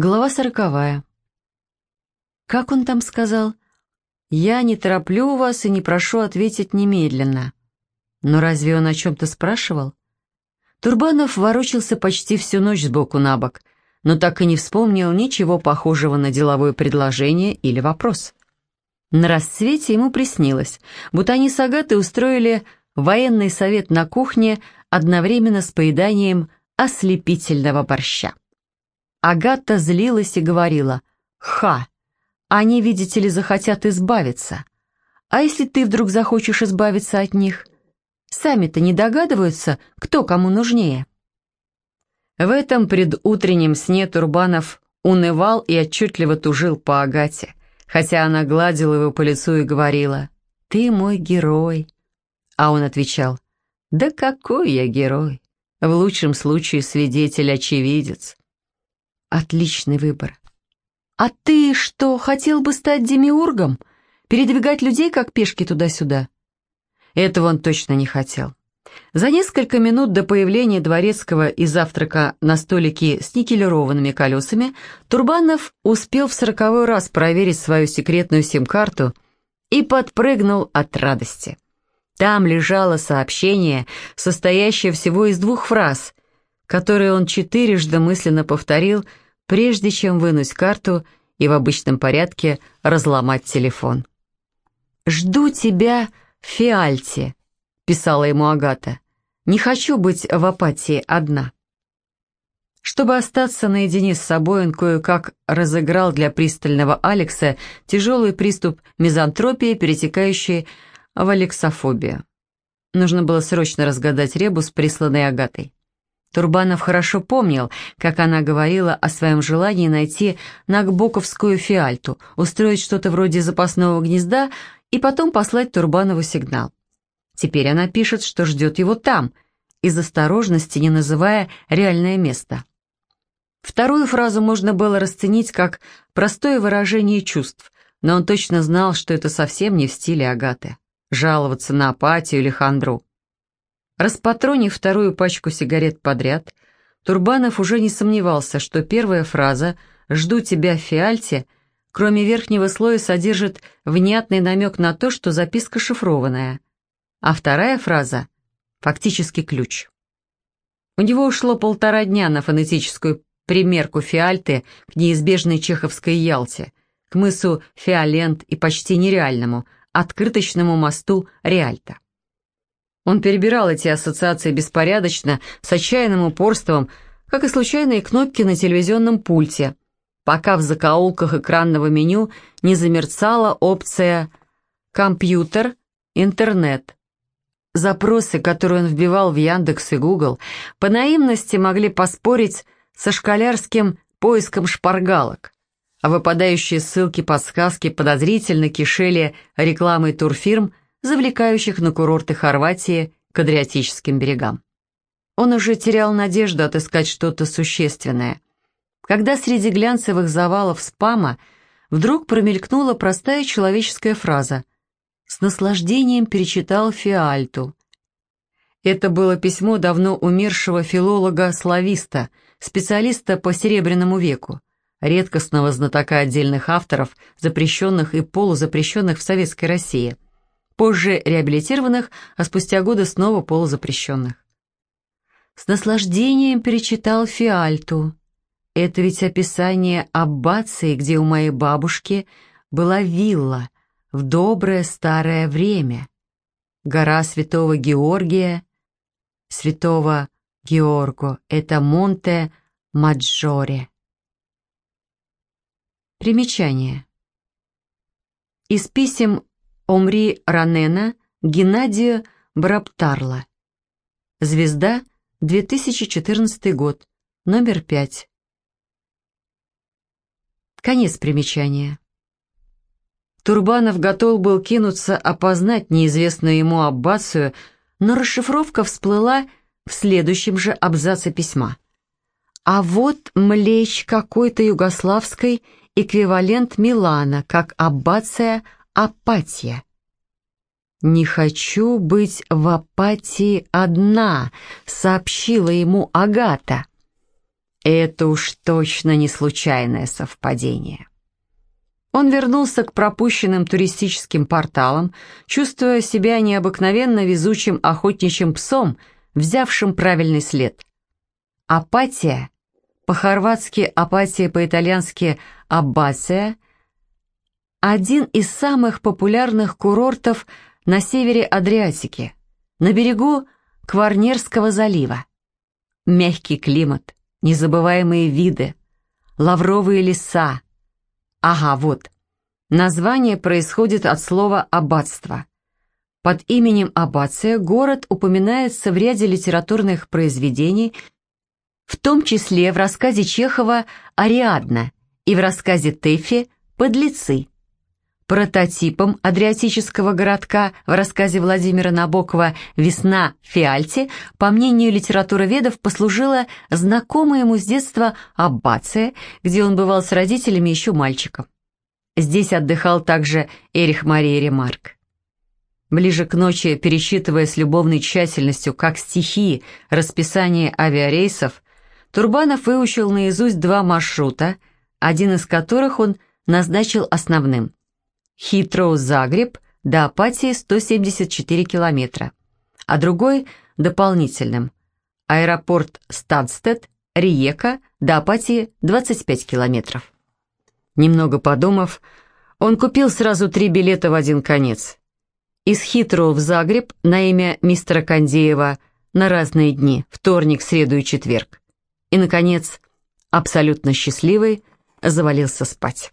Глава сороковая. Как он там сказал? «Я не тороплю вас и не прошу ответить немедленно». Но разве он о чем-то спрашивал? Турбанов ворочался почти всю ночь сбоку на бок, но так и не вспомнил ничего похожего на деловое предложение или вопрос. На рассвете ему приснилось, будто они с Агатой устроили военный совет на кухне одновременно с поеданием ослепительного борща. Агата злилась и говорила «Ха! Они, видите ли, захотят избавиться. А если ты вдруг захочешь избавиться от них? Сами-то не догадываются, кто кому нужнее». В этом предутреннем сне Турбанов унывал и отчетливо тужил по Агате, хотя она гладила его по лицу и говорила «Ты мой герой». А он отвечал «Да какой я герой? В лучшем случае свидетель-очевидец». Отличный выбор. А ты что, хотел бы стать демиургом? Передвигать людей, как пешки туда-сюда? Этого он точно не хотел. За несколько минут до появления дворецкого и завтрака на столике с никелированными колесами Турбанов успел в сороковой раз проверить свою секретную сим-карту и подпрыгнул от радости. Там лежало сообщение, состоящее всего из двух фраз, которые он четырежды мысленно повторил, прежде чем вынуть карту и в обычном порядке разломать телефон. «Жду тебя в Фиальте», — писала ему Агата. «Не хочу быть в апатии одна». Чтобы остаться наедине с собой, он кое-как разыграл для пристального Алекса тяжелый приступ мизантропии, перетекающий в алексофобию. Нужно было срочно разгадать ребус, присланный Агатой. Турбанов хорошо помнил, как она говорила о своем желании найти Нагбоковскую фиальту, устроить что-то вроде запасного гнезда и потом послать Турбанову сигнал. Теперь она пишет, что ждет его там, из осторожности не называя реальное место. Вторую фразу можно было расценить как простое выражение чувств, но он точно знал, что это совсем не в стиле Агаты. Жаловаться на апатию или хандру. Распатронив вторую пачку сигарет подряд, Турбанов уже не сомневался, что первая фраза «Жду тебя в фиальте» кроме верхнего слоя содержит внятный намек на то, что записка шифрованная, а вторая фраза — фактически ключ. У него ушло полтора дня на фонетическую примерку фиальты к неизбежной чеховской Ялте, к мысу Фиолент и почти нереальному, открыточному мосту Реальта. Он перебирал эти ассоциации беспорядочно, с отчаянным упорством, как и случайные кнопки на телевизионном пульте, пока в закоулках экранного меню не замерцала опция «Компьютер», «Интернет». Запросы, которые он вбивал в Яндекс и Гугл, по наивности могли поспорить со школярским поиском шпаргалок, а выпадающие ссылки-подсказки подозрительно кишели рекламой турфирм – завлекающих на курорты Хорватии к Адриатическим берегам. Он уже терял надежду отыскать что-то существенное, когда среди глянцевых завалов спама вдруг промелькнула простая человеческая фраза «С наслаждением перечитал Фиальту». Это было письмо давно умершего филолога-слависта, специалиста по Серебряному веку, редкостного знатока отдельных авторов, запрещенных и полузапрещенных в Советской России – позже реабилитированных, а спустя годы снова полузапрещенных. С наслаждением перечитал Фиальту. Это ведь описание аббации, где у моей бабушки была вилла в доброе старое время. Гора Святого Георгия, Святого Георго, это Монте Маджоре. Примечание. Из писем Омри Ранена Геннадию Браптарла. Звезда, 2014 год, номер 5. Конец примечания. Турбанов готов был кинуться опознать неизвестную ему аббацию, но расшифровка всплыла в следующем же абзаце письма. А вот млечь какой-то югославской эквивалент Милана, как аббация – апатия. «Не хочу быть в апатии одна», — сообщила ему Агата. Это уж точно не случайное совпадение. Он вернулся к пропущенным туристическим порталам, чувствуя себя необыкновенно везучим охотничьим псом, взявшим правильный след. Апатия, по-хорватски апатия, по-итальянски аббация, один из самых популярных курортов на севере Адриатики, на берегу Кварнерского залива. Мягкий климат, незабываемые виды, лавровые леса, Ага, вот. Название происходит от слова «аббатство». Под именем Аббация город упоминается в ряде литературных произведений, в том числе в рассказе Чехова «Ариадна» и в рассказе Тэффи «Подлецы». Прототипом адриатического городка в рассказе Владимира Набокова «Весна в Фиальте», по мнению литературоведов, послужила знакомая ему с детства Аббация, где он бывал с родителями еще мальчиком. Здесь отдыхал также Эрих Мария Ремарк. Ближе к ночи, пересчитывая с любовной тщательностью, как стихи, расписание авиарейсов, Турбанов выучил наизусть два маршрута, один из которых он назначил основным – Хитроу-Загреб до Апатии 174 километра, а другой – дополнительным. Аэропорт Стадстед, Риека до Апатии 25 километров. Немного подумав, он купил сразу три билета в один конец. Из Хитроу в Загреб на имя мистера Кондеева на разные дни, вторник, среду и четверг. И, наконец, абсолютно счастливый, завалился спать.